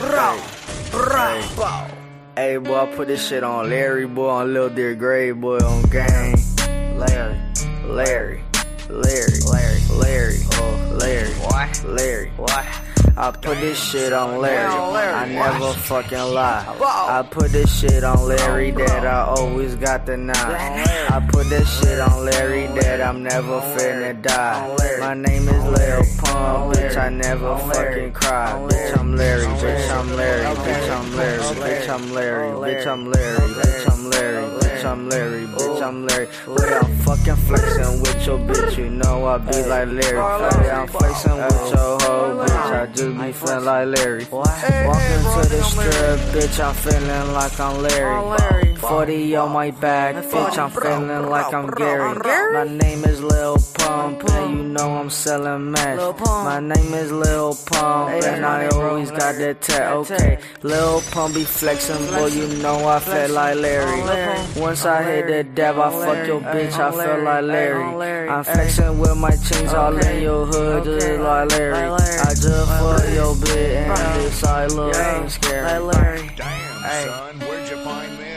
Hey, hey, boy, I put this shit on Larry, boy, on Lil Dear Gray, boy, on gang. Larry, Larry, Larry, Larry, Larry, oh, Larry, What? Larry. What? I put this shit on Larry. I never fucking lie. I put this shit on Larry that I always got the nine. I put this shit on Larry that I'm never finna die. My name is Lil Pump, bitch. I never fucking cry. Bitch, I'm Larry. I'm Larry. Bitch, I'm Larry. Bitch, I'm Larry. Bitch, I'm Larry. Bitch, I'm Larry. Bitch, I'm Larry. Bitch, I'm Larry. But I'm fucking flexing with your bitch. You know I be like Larry. I'm flexing with your hoe, bitch. I just be feeling like Larry. Walking to the strip, bitch, I'm feeling like I'm Larry. 40 on my back, bitch, I'm feeling like I'm Gary. My name is Lil Pump, and you know I'm selling mash. My name is Lil Pump, and I always got that tat. Okay, Lil Pump be flexing, boy, you know I feel like Larry. Once I hit the dab, I fuck your bitch, I feel like Larry. I'm flexing with my chains all in your hood, just like Larry. I just fuck your bitch, and this I look, I'm scary. Damn, son, where'd you find this?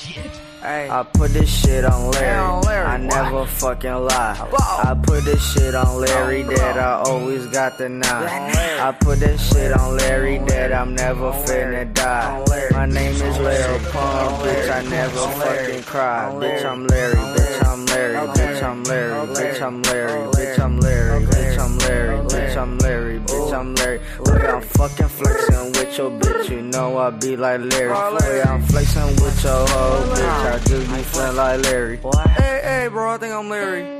Shit. I put this shit on Larry. on Larry. I never fucking lie. I put this shit on Larry that I always got the nine. I put this shit on Larry that I'm never finna die. My name is Lil Pump, bitch. I never fucking cry. Bitch, I'm Larry. Bitch, I'm Larry. Bitch, I'm Larry. Bitch, I'm Larry. Bitch, I'm Larry. Bitch, I'm Larry. Bitch, I'm Larry. I'm Larry. Look, I'm fucking flexing with your bitch. You know I be like Larry. Look, I'm flexing with your hoe, bitch. I just be feeling like Larry. Hey, hey, bro, I think I'm Larry.